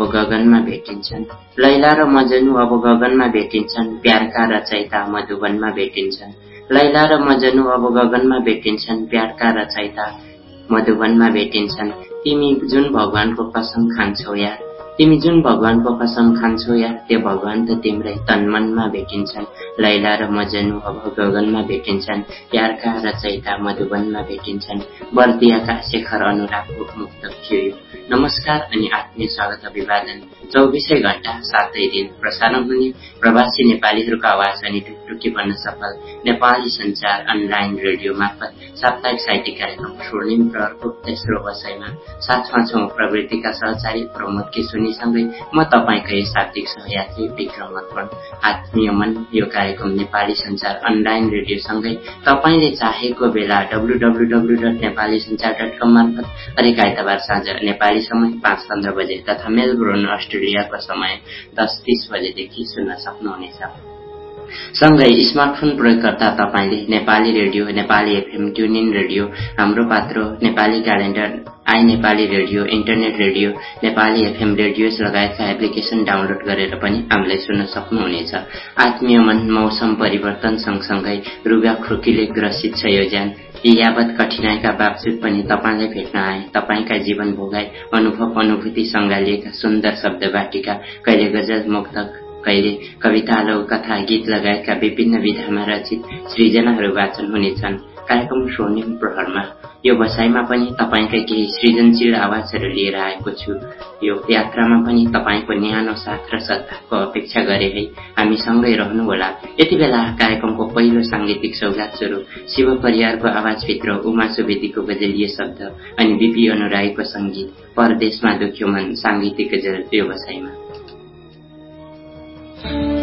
र अब गगनमा भेटिन्छन्। लैला र मजनु अब गगनमा भेटिन्छन्। प्यारका रचयिता मधुवनमा भेटिन्छन्। लैला र मजनु अब गगनमा भेटिन्छन्। प्यारका रचयिता मधुवनमा भेटिन्छन्। तिमी जुन भगवानको कसम खान्छौ यार तिमी जुन भगवानको कसम खान्छौ यार त्यो भगवान त तिम्रै तनमनमा भेटिन्छन्। लैला र मजनु अब गगनमा भेटिन्छन्। प्यारका रचयिता मधुवनमा भेटिन्छन्। बर्दियाका शेखर अनुरागको मुक्त थियो नमस्कार अनि आत्मीय स्वागत अभिवादन। चौबिसै घण्टा सातै दिन प्रसारण हुने प्रवासी नेपालीहरूको आवाज अनि टुकटुकी बन्न सफल नेपाली संचार अनलाइन रेडियो मार्फत साप्ताहिक साहित्यिक कार्यक्रम स्वर्णिम प्रहरको तेस्रो वसाइमा साथमा छौँ प्रवृत्तिका सहचारी प्रमोद केसुनीसँगै म तपाईँकै शाब्दिक सहयात्री विक्रम अर्पण आत्मीय मन यो कार्यक्रम नेपाली संचार अनलाइन रेडियोसँगै तपाईँले चाहेको बेला W W W dot Nepali Sanchar dot com मार्फत हरेक आइतबार साँझ नेपाली समय पाँच पन्ध्र बजे तथा मेलबोर्न अस्ट्रेलियाको समय दस तिस बजेदेखि सुन्न सक्नुहुनेछ। सँगै स्मार्टफोन प्रयोगकर्ता तपाईँले Nepali radio Nepali FM TuneIn radio Hamro Patro Nepali calendar I Nepali radio internet radio Nepali FM radios लगायतका एप्लिकेशन डाउनलोड गरेर पनि हामीलाई सुन्न सक्नुहुनेछ। आत्मीय मन मौसम परिवर्तन सँगसँगै रुगा खोकीले ग्रसित छ यो ज्यान। यी यावत कठिनाईका बावजुद पनि तपाईँलाई भेट्न आए। तपाईँका जीवन भोगाई अनुभव अनुभूति सङ्घालिएका सुन्दर शब्द बाटिका कहिले गजल मुक्तक कहिले कवितालो कथा गीत लगायतका विभिन्न विधामा रचित सृजनाहरू वाचन हुनेछन्। कार्यक्रम स्वर्णिम प्रहरमा। यो बसाइमा पनि तपाईँका केही सृजनशील आवाजहरू लिएर आएको छु। यो यात्रामा पनि तपाईँको न्यानो साथ र सत्ताको अपेक्षा गरे है। हामी सँगै रहनुहोला। यति बेला कार्यक्रमको पहिलो साङ्गीतिक सौगात स्वरूप शिव परिवारको आवाजभित्र उमा सुवेदीको गजलीय शब्द अनि बिपी अनुराईको सङ्गीत परदेशमा दुख्यो मन साङ्गीतिक गजल यो बसाइमा। परदेशमा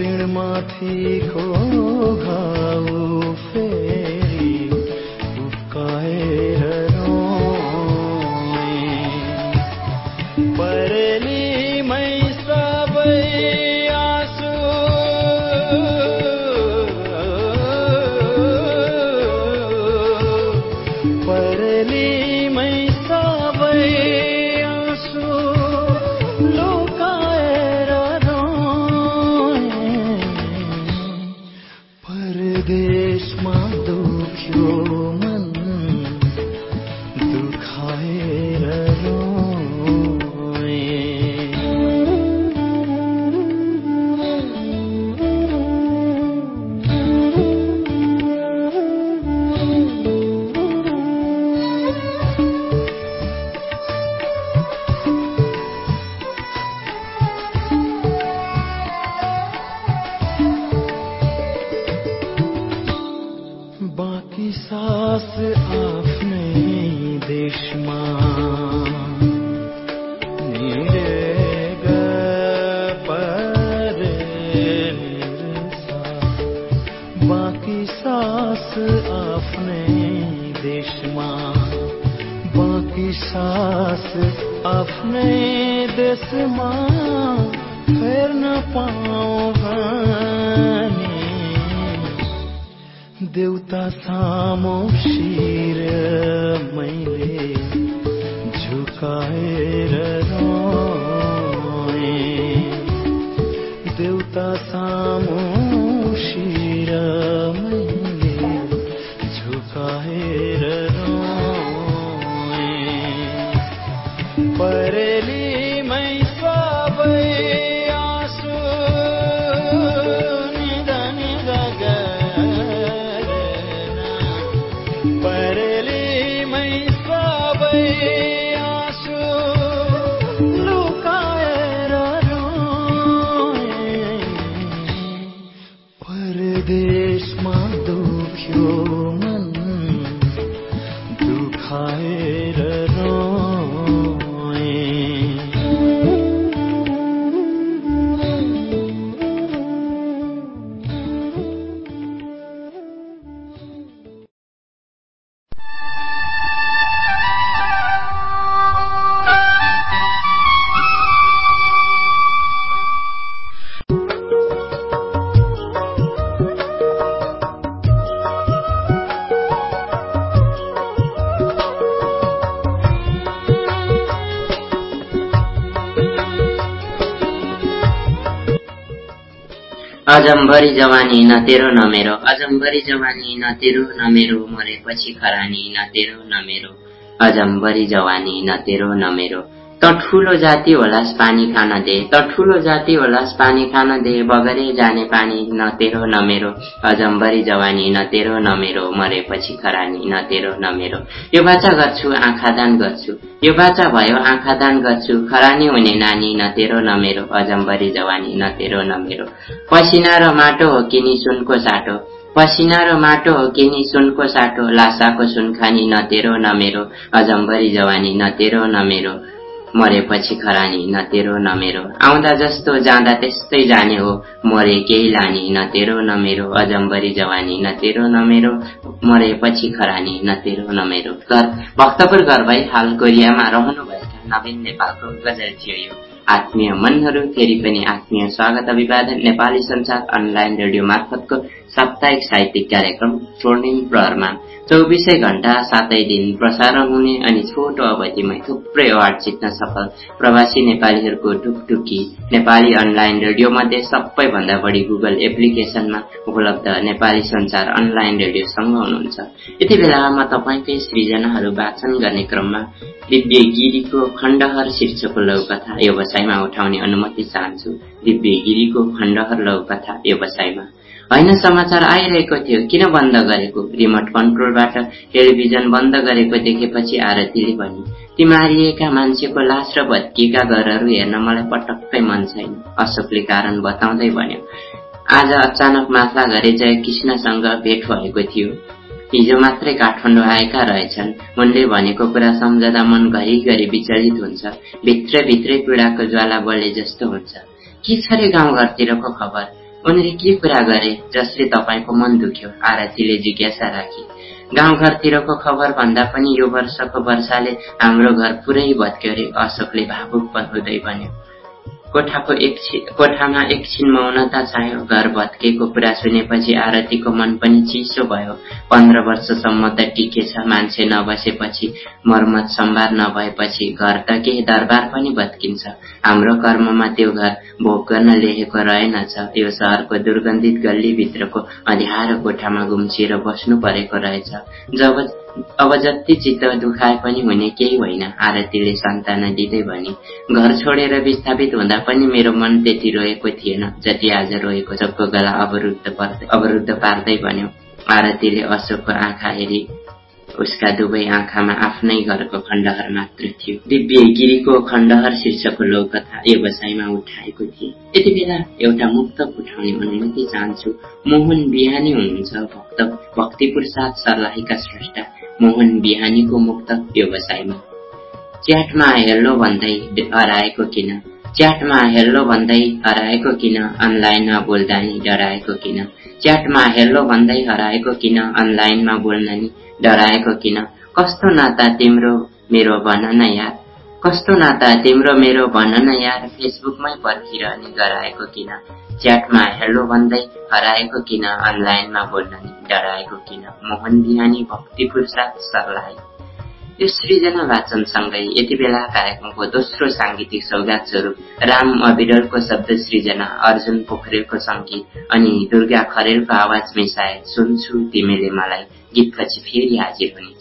ऋणमाथि खो आफ्नै देशमा फेर्न पाऊ भने देउता सामो शिर मैले झुकाएर अजम्बरी जवानी न तेरो न मेरो अजम्बरी जवानी न तेरो न मेरो मरेपछि खरानी न तेरो न मेरो अजम्बरी जवानी न तेरो न मेरो। त ठुलो जाति होलास पानी खान दे त ठुलो जाति होलास पानी खान दे बगरे जाने पानी न तेरो न मेरो अजम्बरी जवानी न तेरो न मेरो मरेपछि खरानी न तेरो न मेरो। यो बाचा गर्छु आँखा दान गर्छु। यो बाचा भयो आँखा दान गर्छु। खरानी हुने नानी न तेरो न मेरो। अजम्बरी जवानी न तेरो न मेरो। पसिना र माटो हो कि नि सुनको साटो? पसिना र माटो हो कि नि सुनको साटो? लासाको सुनखानी न तेरो न मेरो। अजम्बरी जवानी न तेरो न मेरो। मरेपछि खरानी न तेरो न मेरो आउँदा जस्तो जाँदा त्यस्तै जाने हो। मरे केही लानी न तेरो न मेरो अजम्बरी जवानी न तेरो न मेरो मरेपछि खरानी न तेरो न मेरो घर भक्तपुर घर भई हाल कोरियामा रहनुभएका नवीन नेपालको गजल थियो यो। आत्मीय मनहरू फेरि पनि आत्मीय स्वागत अभिवादन। नेपाली संसार अनलाइन रेडियो मार्फतको साप्ताहिक साहित्यिक कार्यक्रम स्वर्णिम प्रहरमा चौबिसै घण्टा सातै दिन प्रसारण हुने अनि छोटो अवधिमै थुप्रै अवार्ड जित्न सफल प्रवासी नेपालीहरूको ढुकढुकी नेपाली अनलाइन रेडियो मध्ये सबैभन्दा बढी गुगल एप्लिकेशनमा उपलब्ध नेपाली संचार अनलाइन रेडियोसँग हुनुहुन्छ। यति बेला म तपाईँकै सृजनाहरू वाचन गर्ने क्रममा दिव्य गिरीको खण्डहर शीर्षकको लौकथा व्यवसायमा उठाउने अनुमति चाहन्छु। दिव्य गिरीको खण्डहर लौकथा व्यवसायमा। होइन समाचार आइरहेको थियो। किन बन्द गरेको? रिमोट कन्ट्रोलबाट टेलिभिजन बन्द गरेको देखेपछि आरतीले भनी ती मारिएका मान्छेको लास र भत्किएका घरहरू हेर्न मलाई पटक्कै मन छैन। अशोकले कारण बताउँदै भन्यो आज अचानक माथला घरे जय कृष्णसँग भेट भएको थियो। हिजो मात्रै काठमाडौँ आएका रहेछन्। उनले भनेको कुरा सम्झँदा मन घरिघरि विचलित हुन्छ। भित्रभित्रै पीडाको ज्वाला बढे जस्तो हुन्छ। के छ रे गाउँघरतिरको खबर? उनले के कुरा गरे जसले तपाईँको मन दुख्यो आरतीले जिज्ञासा राखी। गाउँघरतिरको खबर भन्दा पनि यो वर्षको वर्षाले हाम्रो घर पुरै भत्क्यो अशोकले भावुक हुँदै भन्यो। कोठाको कोठामा एकछिन मौनता छायो घर भत्केको कुरा सुनेपछि आरतीको मन पनि चिसो भयो। पन्ध्र वर्षसम्म त टिकेछ मान्छे नबसेपछि मर्मत सम्भार नभएपछि घर त केही दरबार पनि भत्किन्छ। हाम्रो कर्ममा त्यो घर भोग गर्न लेखेको रहेनछ यो सहरको दुर्गन्धित गल्लीभित्रको अँध्यारो कोठामा गुम्सिएर बस्नु परेको रहेछ। जब अब जति चित्त दुखाए पनि हुने केही होइन। आरतीले सन्ताना दिँदै भने घर छोडेर विस्थापित हुँदा पनि मेरो मन त्यति रोएको थिएन जति आज रोएको सबको गला अवरुद्ध पर्दै अवरुद्ध पार्दै भन्यो आरतीले अशोकको आँखा हेरी उसका दुवै आँखामा आफ्नै घरको खण्डहर मात्र थियो। दिव्य गिरीको खण्डहर शीर्षकको लोककथा व्यवसायमा उठाएको थिए। यति बेला एउटा मुक्त उठाउने अनुमति चाहन्छु। मोहन बिहानी हुनुहुन्छ भक्त भक्तिपुर साथ सर्लाहीका स्रष्टा मोहन बिहानीको मुक्त व्यवसायमा च्याटमा हेलो भन्दै हराएको किन? च्याटमा हेलो भन्दै हराएको किन? अनलाइनमा बोल्दा नि डराएको किन? च्याटमा हेलो भन्दै हराएको किन? अनलाइनमा बोल्न नि डराएको किन? कस्तो नाता तिम्रो मेरो भन न यार। कस्तो नाता तिम्रो मेरो भन न यार फेसबुकमै पर्खिरहने गराएको किन? च्याटमा हेलो भन्दै हराएको किन? अनलाइनमा बोल्न डराएको किन? मोहन बिहानी भक्तिपुर साथ सर्लाही यो सृजना वाचनसँगै यति बेला कार्यक्रमको दोस्रो साङ्गीतिक सौगात स्वरूप राम अविरलको शब्द सृजना अर्जुन पोखरेलको सङ्गीत अनि दुर्गा खरेलको आवाज मिसाए सुन्छु तिमीले मलाई। गीतपछि फेरि हाजिर हुनेछु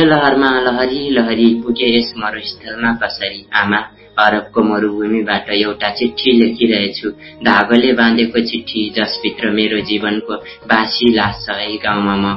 भाग्य लहरमा लहरी लहरी पुगे यस मरुस्थलमा कसरी आमा अरबको मरुभूमिबाट एउटा चिठी लेखिरहेछु धागोले बाँधेको चिठी जसभित्र मेरो जीवनको बासी लास गाउँमा म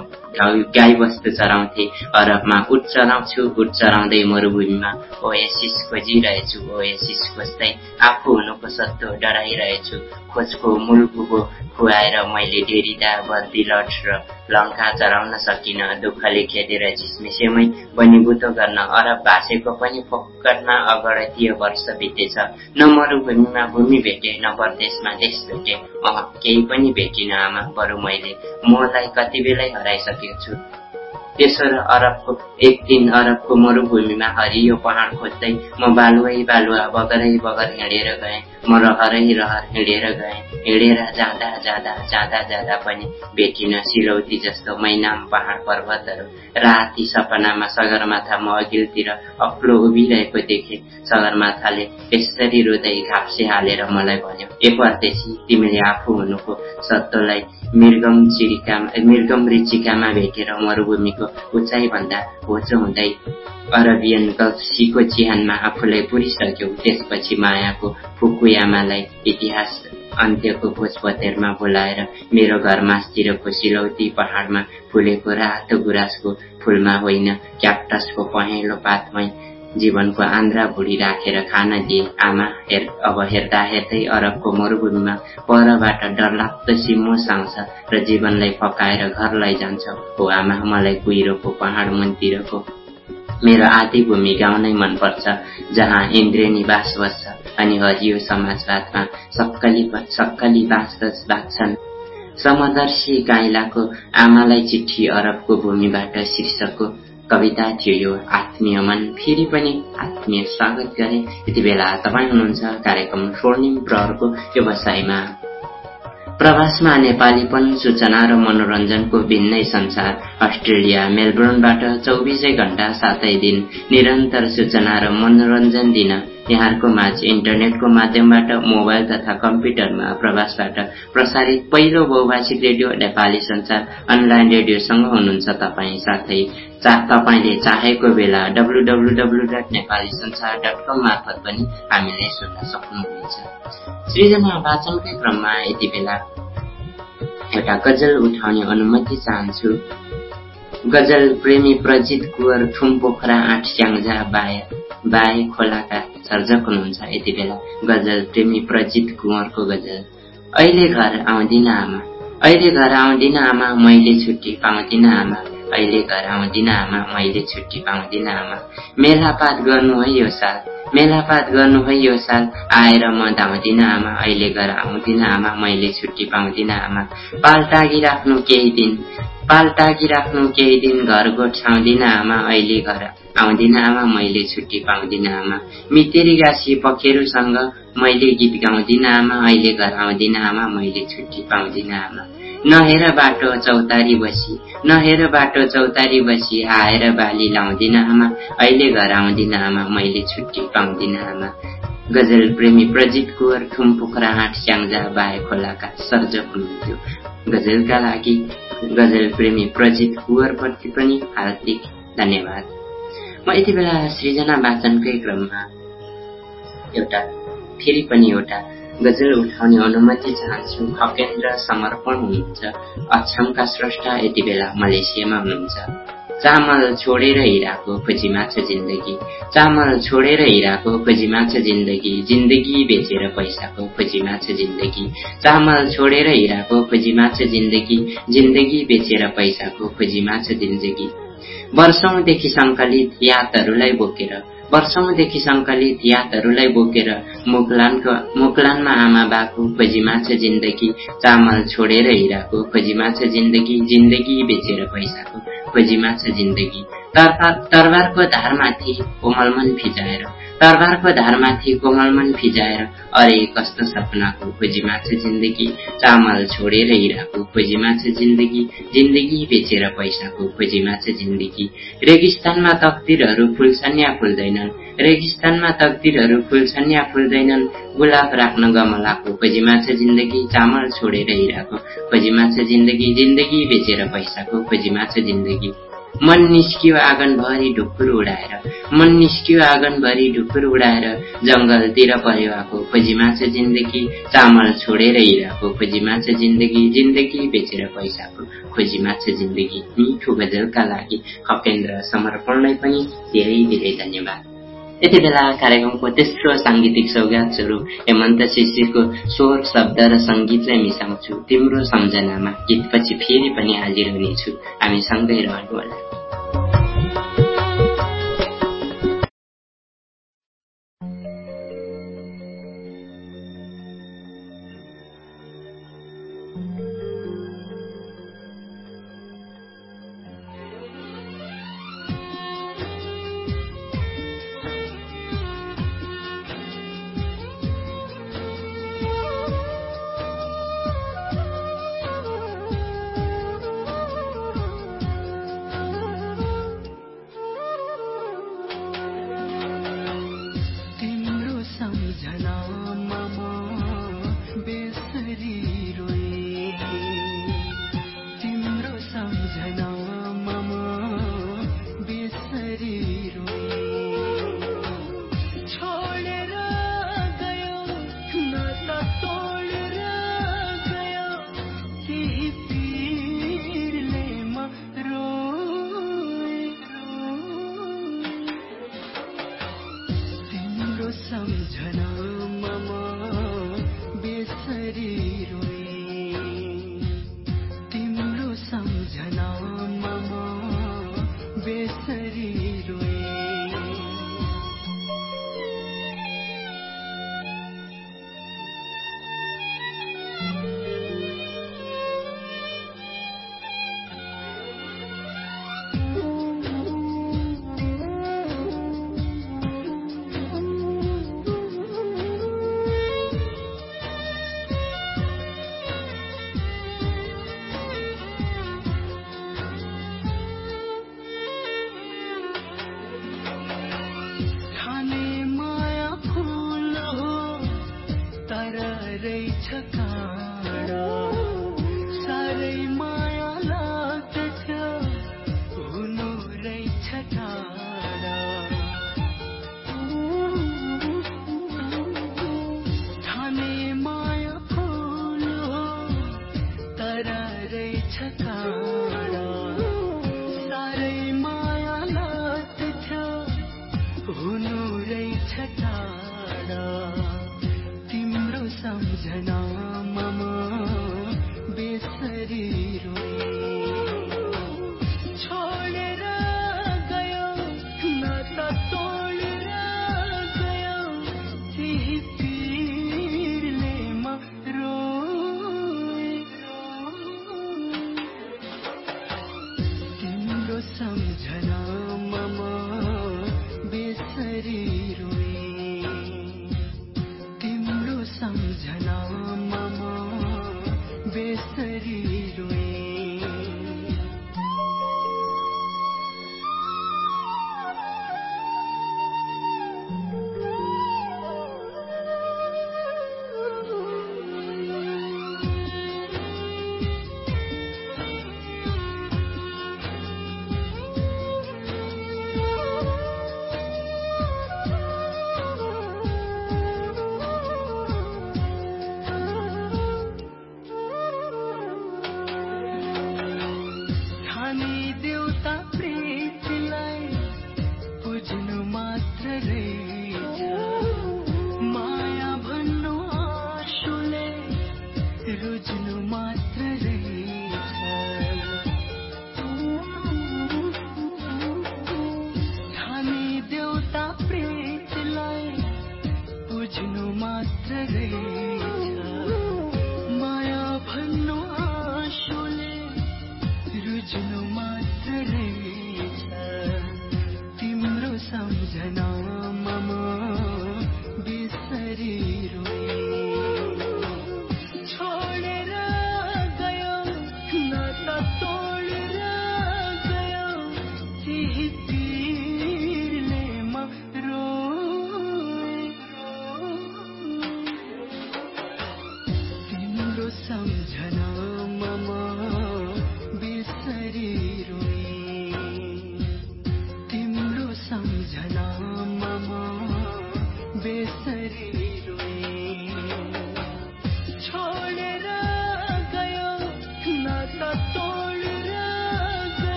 गाई बस्तु चराउँथे अरबमा उठ चराउँछु उठ चराउँदै मरुभूमिमा ओएसिस खोजिरहेछु ओएसिस खोज्दै आफू हुनुको सत्तो डराइरहेछु खोजको मूल भुगो खुवाएर मैले डेरिदा बर्दिलट र लङ्का चराउन सकिन दुःखले खेदेर झिसमिसेमै बनिबुतो गर्न अरब भाषेको पनि फोकटमा अगणतीय वर्ष बितेछ। न मरुभूमिमा भूमि भेटे न परदेशमा देश भेटे। अह केही पनि भेटिन आमा बरु मैले। मोहलाई कति बेलै हराइसकेको छु? त्यसो र अरबको एक दिन अरबको मरुभूमिमा हरियो पहाड खोज्दै म बालुवै बालुवा बगरै बगर हिँडेर गएँ। म रहरै रहर हिँडेर गएँ। हिँडेर जाँदा जाँदा जाँदा जाँदा पनि भेटिन सिलौती जस्तो मैनाम पहाड पर्वतहरू। राति सपनामा सगरमाथा म अघिल्तिर अग्लो उभिरहेको देखेँ। सगरमाथाले यसरी रुँदै घाप्से हालेर मलाई भन्यो ए परदेशी तिमीले आफू हुनुको सत्तोलाई मृगम चिरिका मृगम रिचिकामा भेटेर मरुभूमिको उचाइ भन्दा होचो हुँदै अरबियन गल्फसीको चिहानमा आफूलाई पुरिसक्यौ त्यसपछि मायाको फुकुयामालाई इतिहास अन्त्यको भोजपतेरमा बोलाएर मेरो घरमासतिरको सिलौती पहाडमा फुलेको रातो गुराँसको फुलमा होइन क्याप्टसको पहेँलो पातमै जीवनको आन्द्रा भुडी राखेर खान दिए आमा हेर अब हेर्दा हेर्दै अरबको मरुभूमिमा परबाट डरलाग्दो सिम्मो साउँछ र जीवनलाई फकाएर घर लैजान्छ हो आमा मलाई कुहिरोको पहाड मुनतिरको। मेरो आदि भूमि गाउँ नै मनपर्छ जहाँ इन्द्रेणी बास बस्छ अनि हरियो समाजवादमा सक्कली सक्कली बाँच्दछ बाँच्छन्। समदर्शी गाइलाको आमालाई चिठी अरबको भूमिबाट शीर्षकको कविता थियो यो आत्मीय मन। फेरि पनि आत्मीय स्वागत गरे यति बेला तपाईँ हुनुहुन्छ कार्यक्रम स्वर्णिम प्रहरको व्यवसायमा। प्रवासमा नेपालीपन सूचना र मनोरञ्जनको भिन्नै संसार अस्ट्रेलिया मेलबोर्नबाट चौबिसै घण्टा सातै दिन निरन्तर सूचना र मनोरञ्जन दिन। यहाँहरूको माझ इन्टरनेटको माध्यमबाट मोबाइल तथा कम्प्युटरमा प्रवासबाट प्रसारित पहिलो बहुभाषिक रेडियो नेपाली संसार अनलाइन रेडियोसँग हुनुहुन्छ तपाईँ साथै। तपाईँले चाहेको बेला W W W dot Nepali Sansar dot com मार्फत पनि हामीलाई सुन्न सक्नुहुनेछ सृजना वाचनकै क्रममा यति बेला एउटा गजल उठाउने अनुमति चाहन्छु गजल प्रेमी प्रजित कुवर थुम पोखरा आठ स्याङ्जा बाय बाए खोलाका सर्जक हुनुहुन्छ यति बेला गजल प्रेमी प्रजित कुँवरको गजल अहिले घर आउँदिन आमा अहिले घर आउँदिन आमा मैले छुट्टी पाउँदिन आमा अहिले घर आउँदिन आमा मैले छुट्टी पाउँदिन आमा मेलापात गर्नु है यो साल। मेलापात गर्नु है यो साल। आएर म धाउँदिन आमा अहिले घर आउँदिन आमा मैले छुट्टी पाउँदिन आमा पाल टागिराख्नु केही दिन। पाल टागिराख्नु केही दिन घर गोठाउँदिन आमा अहिले घर आउँदिन आमा मैले छुट्टी पाउँदिन आमा मितेरी गाँसी पखेरुसँग मैले गीत गाउँदिन आमा अहिले घर आउँदिन आमा मैले छुट्टी पाउँदिन आमा नहेर बाटो चौतारी बसी नहेर बाटो चौतारी बसी आएर बाली लाउँदिन आमा अहिले घर आउँदिन आमा मैले छुट्टी पाउँदिन आमा। गजल प्रेमी प्रजित कुवर ठुम पोखरा आँट स्याङ्जा बाए खोलाका सर्जक हुनुहुन्थ्यो। गजलका लागि गजल प्रेमी प्रजित कुवरप्रति पनि हार्दिक धन्यवाद। म यति बेला सृजना वाचनकै क्रममा एउटा फेरि पनि एउटा गजल उठाउने अनुमति चाहन्छु। खकेन्द्र समर्पण हुनुहुन्छ अक्षमका स्रष्टा यति बेला मलेसियामा हुनुहुन्छ। चामल छोडेर हिराको खोजीमा छ जिन्दगी। चामल छोडेर हिराको खोजीमा छ जिन्दगी। जिन्दगी बेचेर पैसाको खोजीमा छ जिन्दगी। चामल छोडेर हिराको खोजीमा छ जिन्दगी। जिन्दगी बेचेर पैसाको खोजीमा छ जिन्दगी। वर्षौंदेखि सङ्कलित यादहरूलाई बोकेर वर्षौंदेखि सङ्कलित यादहरूलाई बोकेर मुकलानको मुकलानमा आमा बाको खोजीमा छ जिन्दगी चामल छोडेर हिराको खोजीमा छ जिन्दगी जिन्दगी बेचेर पैसाको खोजीमा छ जिन्दगी तरबार तरबारको धारमाथि कोमलमन फिजाएर तरबारको धारमाथि कोमलमन फिजाएर अरे कस्तो सपनाको खोजीमा छ जिन्दगी चामल छोडेर हिराको खोजीमा छ जिन्दगी जिन्दगी बेचेर पैसाको खोजीमा छ जिन्दगी। रेगिस्तानमा तकदिरहरू फुल्छन् या फुल्दैनन् रेगिस्तानमा तकदिरहरू फुल्छन् या फुल्दैनन्। गुलाब राख्न गमलाको खोजीमा छ जिन्दगी चामल छोडेर हिराको खोजीमा छ जिन्दगी जिन्दगी बेचेर पैसाको खोजीमा छ जिन्दगी। मन निस्कियो आँगनभरि ढुकुर उडाएर मन निस्कियो आँगनभरि ढुकुर उडाएर जङ्गलतिर परिवाको खोजीमा छ जिन्दगी चामल छोडेर हिराको खोजीमा छ जिन्दगी जिन्दगी बेचेर पैसाको खोजीमा छ जिन्दगी। मिठो गजलका लागि खकेन्द्र समर्पणलाई पनि धेरै धेरै धन्यवाद। यति बेला कार्यक्रमको तेस्रो साङ्गीतिक सौगात स्वरूप हेमन्त शिशिरको स्वर शब्द र सङ्गीतलाई मिसाउँछु। तिम्रो सम्झनामा गीतपछि फेरि पनि हाजिर हुनेछु। हामी सँगै रहनुहोला।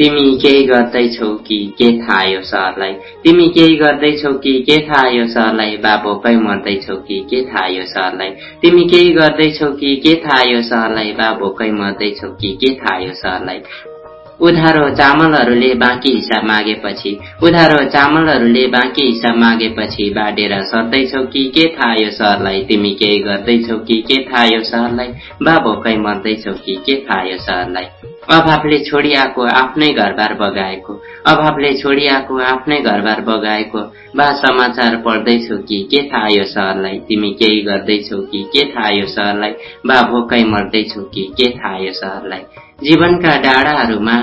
तिमी केही गर्दैछौ कि के थाहा यो सहरलाई तिमी केही गर्दैछौ कि के थाहा यो सहरलाई बाबोकै मर्दैछौ कि के थाहा यो सहरलाई तिमी केही गर्दैछौ कि के थाहा यो सहरलाई बाबोकै मर्दैछौ कि के थाहा यो सहरलाई उधारो चामलहरूले बाँकी हिसाब मागेपछि उधारो चामलहरूले बाँकी हिसाब मागेपछि बाँडेर सर्दैछौ कि के थाहा यो सहरलाई तिमी केही गर्दैछौ कि के थाहा यो सहरलाई बाबोकै मर्दैछौ कि के थाहा यो सहरलाई अभावले छोडिआएको आफ्नै घरबार बगाएको। अभावले छोडिआएको आफ्नै घरबार बगाएको। बा समाचार पढ्दैछौ कि? के थाहा यो सहरलाई तिमी केही गर्दैछौ कि? के थाहा यो सहरलाई बा भोकै मर्दैछौ कि? के थाहा यो सहरलाई जीवनका डाँडाहरूमा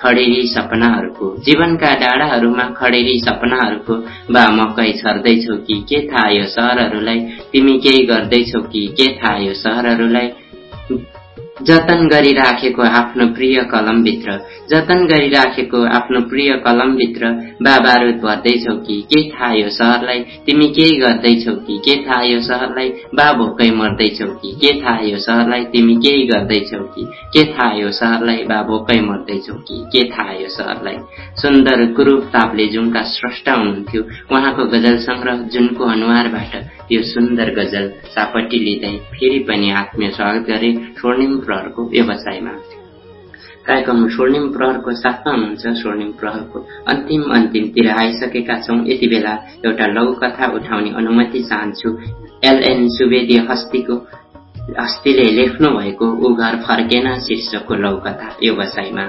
खडेरी सपनाहरूको। जीवनका डाँडाहरूमा खडेरी सपनाहरूको। बा मकै छर्दैछौ कि? के थाहा यो सहरहरूलाई तिमी केही गर्दैछौ कि? के थाहा यो सहरहरूलाई जतन गरिराखेको आफ्नो प्रिय कलमभित्र जतन गरिराखेको आफ्नो प्रिय कलमभित्र बाबारुद भर्दैछौ कि के थाहा यो सहरलाई? तिमी केही गर्दैछौ कि के थाहा यो सहरलाई? बा भोकै मर्दैछौ कि के थाहा यो सहरलाई? तिमी केही गर्दैछौ कि के थाहा यो सहरलाई? बा भोकै मर्दैछौ कि के थाहा यो सहरलाई? सुन्दर कुरूप ताप्लेजुङका स्रष्टा हुनुहुन्थ्यो उहाँको गजल संग्रह जुनको अनुहारबाट यो सुन्दर गजल सापट्टि लिँदै फेरि पनि आत्मीय स्वागत गरे। स्वर्णिम प्रहरको व्यवसायमा। कार्यक्रम स्वर्णिम प्रहरको साथमा हुनुहुन्छ स्वर्णिम प्रहरको अन्तिम अन्तिमतिर आइसकेका छौँ। यति बेला एउटा लघुकथा उठाउने अनुमति चाहन्छु। एलएन सुवेदी हस्तीको हस्तीले लेख्नु भएको ऊ घर फर्केन शीर्षकको लघुकथा व्यवसायमा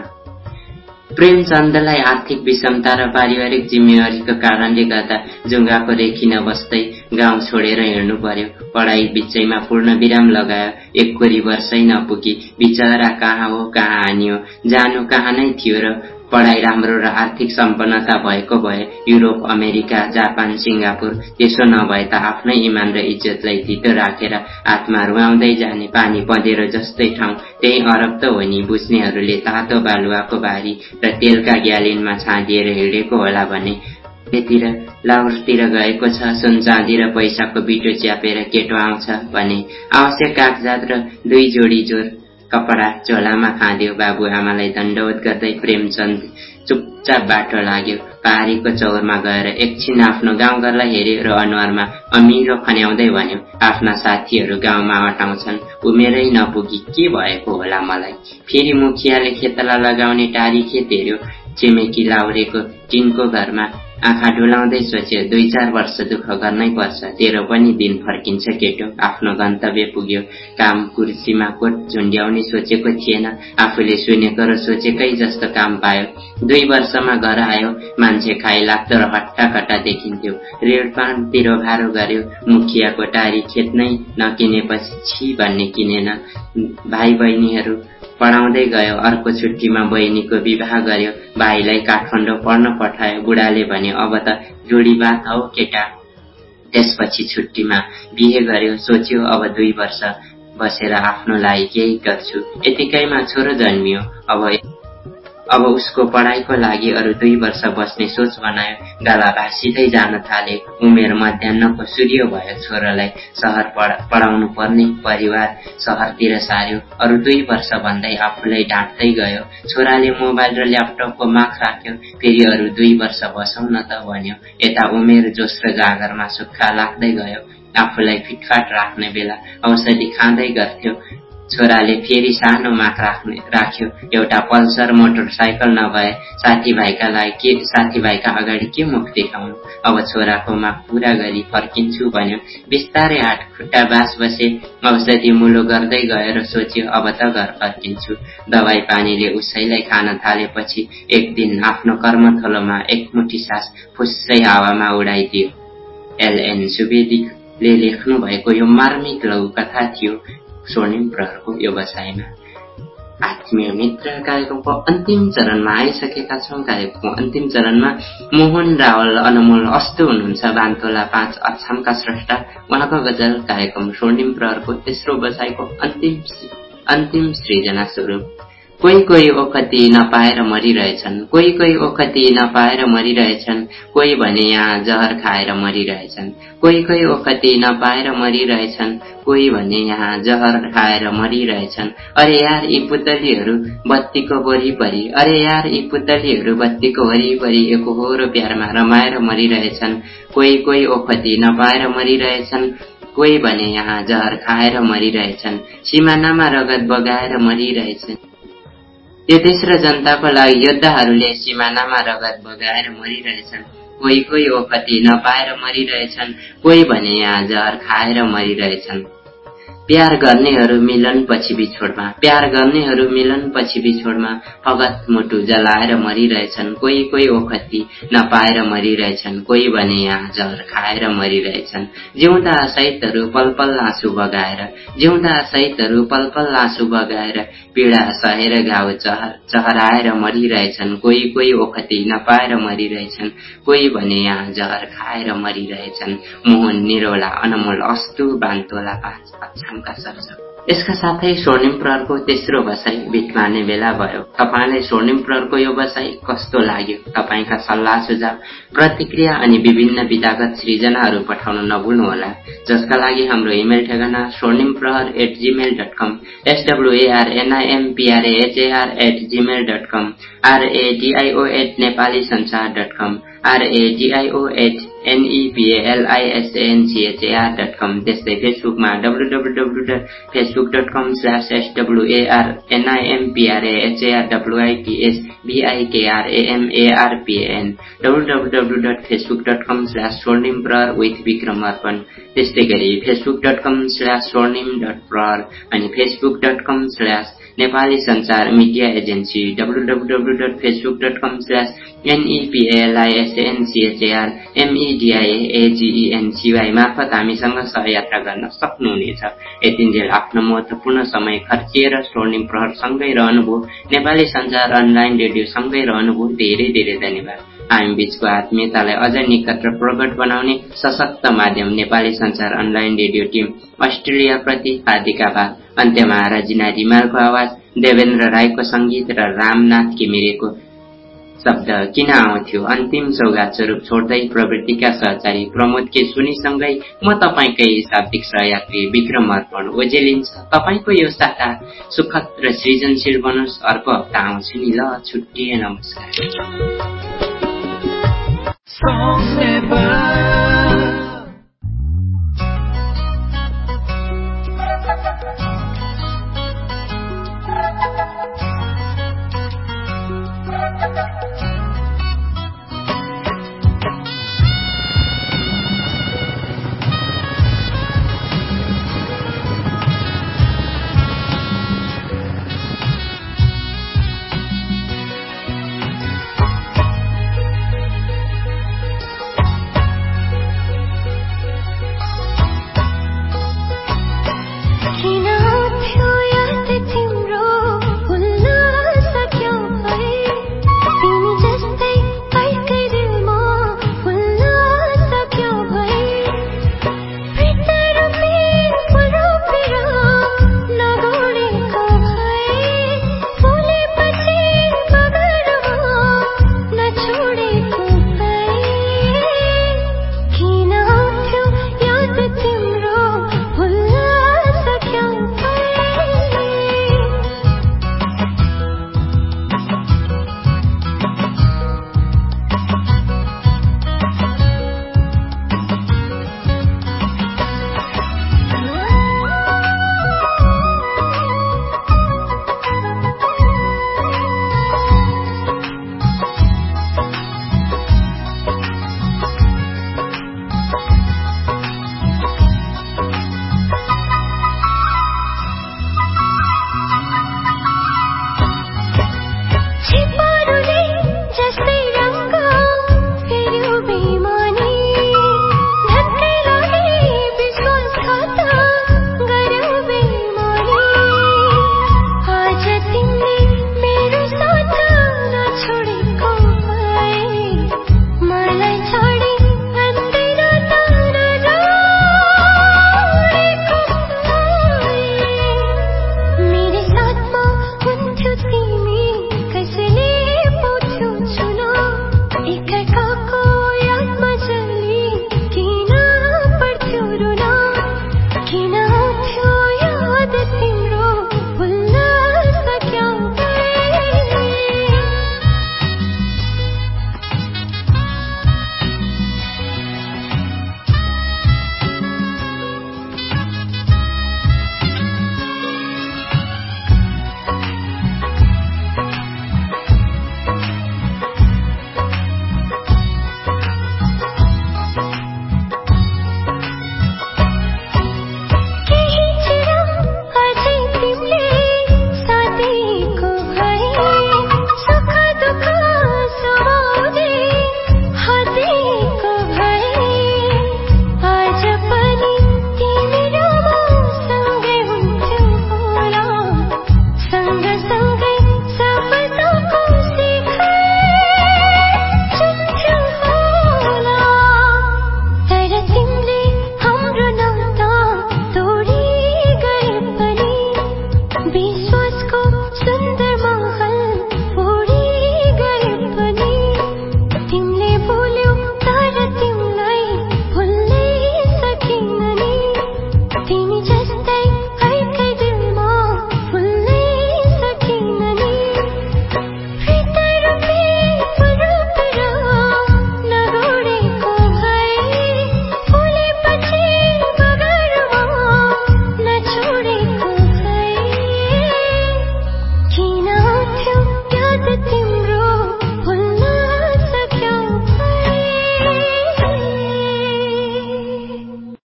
प्रेमचन्दलाई आर्थिक विषमता र पारिवारिक जिम्मेवारीको कारणले गर्दा जुङ्गाको रेखी नबस्दै गाउँ छोडेर हिँड्नु पर्यो। पढाइ बिचैमा पूर्ण विराम लगायो। एक कोरी वर्षै नपुगी। बिचरा कहाँ हो कहाँ हानियो? जानु कहाँ नै थियो र पढाइ राम्रो र आर्थिक सम्पन्नता भएको भए युरोप अमेरिका जापान सिङ्गापुर त्यसो नभए त आफ्नै इमान र इज्जतलाई धितो राखेर हातमा रुवाउँदै जाने पानी पँधेरो जस्तै ठाउँ। त्यही अरब त हो नि बुझ्नेहरूले तातो बालुवाको बारी र तेलका ग्यालिनमा छाँदिएर हिँडेको होला भने। त्यतिर लाउरतिर गएको छ सुन चाँदी र पैसाको बिटो च्यापेर केटो आउँछ भने। आवश्यक कागजात र दुई जोडी जोर कपडा झोलामा खाँद्यो बाबुआमालाई दण्डवत गर्दै प्रेमचन्द चुपचाप बाटो लाग्यो पारीको चौरमा गएर एकछिन आफ्नो गाउँघरलाई हेऱ्यो र अनुहारमा अमिरो खन्याउँदै भन्यो आफ्ना साथीहरू गाउँमा अटाउँछन् उमेरै नपुगी के भएको होला मलाई फेरि मुखियाले खेतला लगाउने टारी खेत हेऱ्यो छिमेकी लाउरेको टिनको घरमा आँखा डुलाउँदै सोच्यो दुई चार वर्ष दुःख गर्नै पर्छ। तेरो पनि दिन फर्किन्छ केटो। आफ्नो गन्तव्य पुग्यो। काम कुर्सीमा कोट झुन्ड्याउने सोचेको थिएन। आफूले सुनेको र सोचेकै जस्तो काम पायो। दुई वर्षमा घर आयो। मान्छे खाइ लाग्दो र हट्टाकट्टा देखिन्थ्यो। रेडपान तिरोभारो गर्यो। मुखियाको टारी खेत नै नकिनेपछि भन्ने किनेन। भाइ बहिनीहरू पढाउँदै गयो। अर्को छुट्टीमा बहिनीको विवाह गर्यो। भाइलाई काठमाडौँ पढ्न पठायो। बुढाले भने अब त जोडी बात हौ केटा। त्यसपछि छुट्टीमा बिहे गर्यो। सोच्यो अब दुई वर्ष बसेर आफ्नो लागि केही गर्छु। यतिकैमा छोरो जन्मियो। अब अब उसको पढाइको लागि अरू दुई वर्ष बस्ने सोच बनायो गाला भाँसिँदै जान थाले। उमेर मध्याहको सूर्य भयो छोरालाई सहर पढाउनु पर्ने परिवार सहरतिर सार्यो। अरू दुई वर्ष भन्दै आफूलाई ढाँट्दै गयो। छोराले मोबाइल र ल्यापटपको माग राख्यो। फेरि अरू दुई वर्ष बसौँ न त भन्यो। यता उमेर जोस जागरमा सुक्खा लाग्दै गयो। आफूलाई फिटफाट राख्ने बेला औषधि खाँदै गर्थ्यो। छोराले फेरि सानो माग राख्ने राख्यो। एउटा पल्सर मोटरसाइकल नभए साथीभाइका लागि के साथीभाइका अगाडि के मुख देखाउनु? अब छोराको माग पुरा गरी फर्किन्छु भन्यो। बिस्तारै हाट खुट्टा बास बसे औषधि मुलो गर्दै गएर सोच्यो अब त घर फर्किन्छु। दबाई पानीले उसैलाई खान थालेपछि एक दिन आफ्नो कर्मथलोमा एकमुठी सास फुस्सै हावामा उडाइदियो। एलएन सुवेदीले लेख्नु भएको यो मार्मिक लघुकथा थियो। स्वर्णिम प्रहरको व्यवसायमा आत्मीय मित्र कार्यक्रमको अन्तिम चरणमा आइसकेका छौँ कार्यक्रमको अन्तिम चरणमा मोहन रावल अनमोल अस्तु हुनुहुन्छ बान्तोला पाँच अछामका स्रष्टा उहाँको गजल कार्यक्रम स्वर्णिम प्रहरको तेस्रो व्यवसायको अन्तिम अन्तिम सृजना स्वरूप कोही कोही ओखती नपाएर मरिरहेछन् कोही कोही ओखती नपाएर मरिरहेछन् कोही भने यहाँ जहर खाएर मरिरहेछन् कोही कोही ओखती नपाएर मरिरहेछन् कोही भने यहाँ जहर खाएर मरिरहेछन्। अरे यार यी पुतलीहरू बत्तीको वरिपरि अरे यार यी पुतलीहरू बत्तीको वरिपरि एकहोरो प्यारमा रमाएर मरिरहेछन्। कोही कोही ओखती नपाएर मरिरहेछन् कोही भने यहाँ जहर खाएर मरिरहेछन्। सिमानामा रगत बगाएर मरिरहेछन्। यो तेस्रो जनताको लागि योद्धाहरूले सिमानामा रगत बगाएर मरिरहेछन्। कोही कोही ओखती नपाएर मरिरहेछन् कोही भने यहाँ जहर खाएर मरिरहेछन्। प्यार गर्नेहरू मिलन पछि बिछोडमा। प्यार गर्नेहरू मिलन पछि बिछोडमा। फगत मुटु जलाएर मरिरहेछन् कोही कोही ओखती नपाएर मरिरहेछन् कोही भने यहाँ जहर खाएर मरिरहेछन्। जिउँदा सहितहरू पल पल आँसु बगाएर जिउँदा सहितहरू पल पल आँसु बगाएर पीडा सहेर घाउ चहराएर मरिरहेछन् कोही कोही ओखती नपाएर मरिरहेछन् कोही भने यहाँ जहर खाएर मरिरहेछन्। मोहन निरोला अनमोल अस्तु बान्तोला पाँच। नामका सर्जक यसका साथै स्वर्णिम प्रहरको तेस्रो बसाई बिट मार्ने बेला भयो। तपाईँलाई स्वर्णिम प्रहरको यो बसाई कस्तो लाग्यो? तपाईँका सल्लाह सुझाव प्रतिक्रिया अनि विभिन्न विधागत सृजनाहरू पठाउन नभुल्नुहोला जसका लागि हाम्रो इमेल ठेगाना स्वर्णिम प्रहर at Gmail dot com एसडब्लुएआरएनआइएमपिआरएचएआर at Gmail dot com आरएडिआइओ at Nepali Sansar dot com आरएडिआइओ at एनइपिएलआइएसएनसिएचएआर dot कम त्यस्तै फेसबुकमा W W W dot Facebook dot com slash एसडब्लुएआर एनआइएमपिआरएएचएआर डब्लुआइटिएस बिआइकेआरएएमएआरपिएन W W W dot Facebook dot com slash स्वर्णिम प्रहर विथ विक्रम अर्पण त्यस्तै गरी Facebook dot com slash स्वर्णिम dot प्रहर अनि Facebook dot com slash Nepali संचार media agency W dot Facebook dot com slash एनइपिएलआइएसएनसिएचएआर एमइडिआइएजिइएनसिवाई मार्फत हामीसँग सहयात्रा गर्न सक्नुहुनेछ। यतिन्जेल आफ्नो महत्वपूर्ण समय खर्चिएर स्वर्णिम प्रहरसँगै रहनुभयो। नेपाली संचार अनलाइन रेडियो सँगै रहनुभयो। धेरै धेरै धन्यवाद। हामी बीचको आत्मीयतालाई अझ निकट र प्रगट बनाउने सशक्त माध्यम नेपाली संचार अनलाइन रेडियो टिम अस्ट्रेलियाप्रति हार्दिक आभार। अन्त्यमा राजिना रिमालको आवाज देवेन्द्र राईको संगीत र रामनाथ घिमिरेको शब्द किन आउँथ्यो अन्तिम सौगात स्वरूप छोड्दै प्रवृत्तिका सहचारी प्रमोद के सुनिसँगै म तपाईँकै शाब्दिक सहयात्री विक्रम अर्पण ओजेलिन्छ तपाईँको यो साता सुखद र सृजनशील बनोस् अर्को हप्ता आउँछु नि ल छुट्टिए नमस्कार